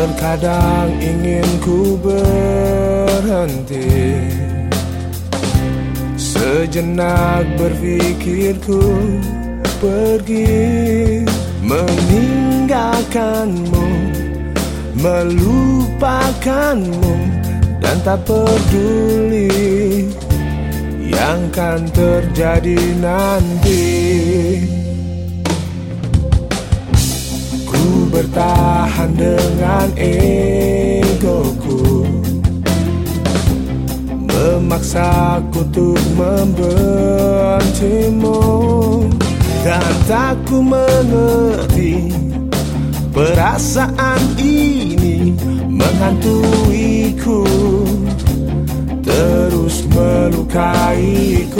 Terkadang ingin ku berhenti. Sejenak berpikirku pergi Meninggalkanmu Melupakanmu Dan tak peduli Yang kan terjadi nanti bertahan dengan egoku. Memaksaku untuk membencimu. Dan tak ku mengerti Perasaan ini menghantuiku Terus melukaiku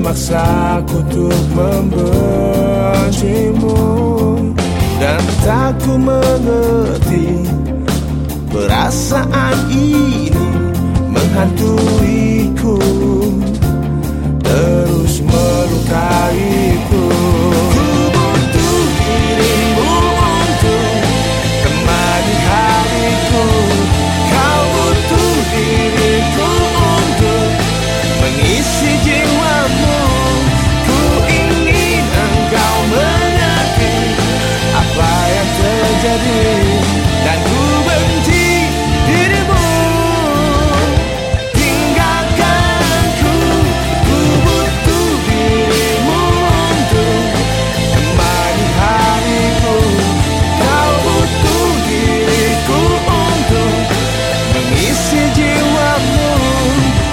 Memaksaku untuk membencimu. Dan tak ku mengerti Perasaan ini menghantuiku terjadi. Dan ku benci dirimu. Tinggalkan ku ku butuh dirimu untuk temani hariku. Kau butuh diriku untuk mengisi jiwamu.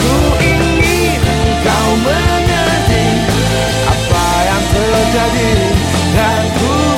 Ku ingin kau mengerti apa yang terjadi. Dan ku